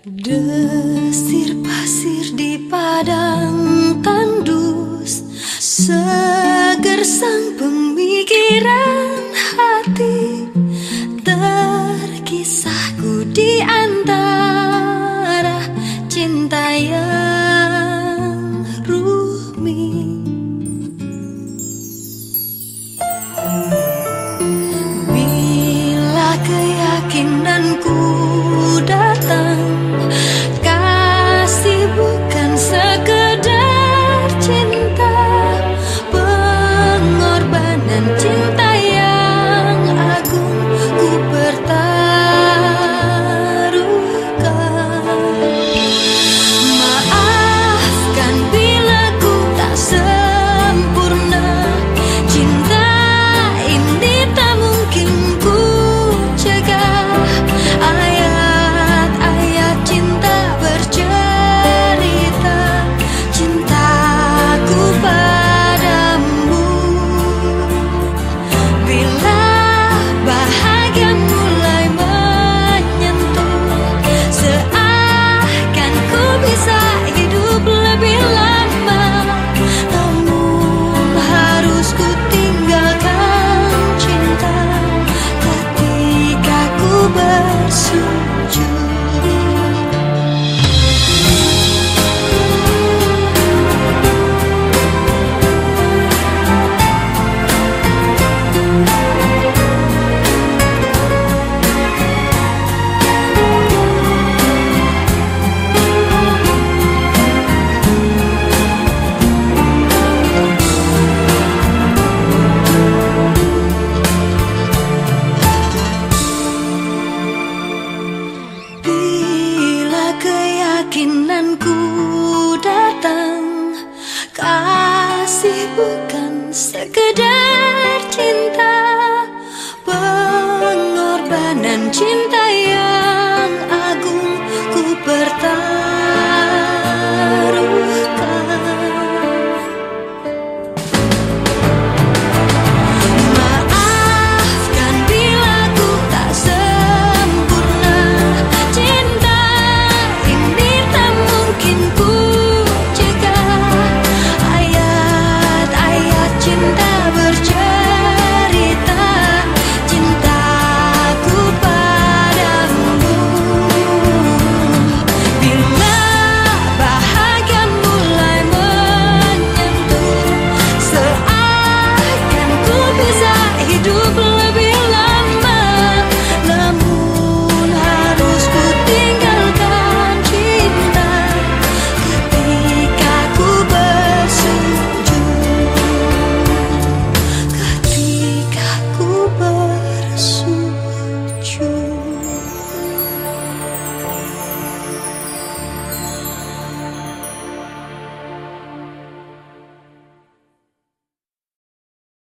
Desir pasir di padang tandus Seger sang pemikiran hati Terkisahku di antara cinta yang rumi. Bila keyakinanku keyakinanku datang. Kasih bukan sekedar cinta Pengorbanan cinta yang agung ku bertahan.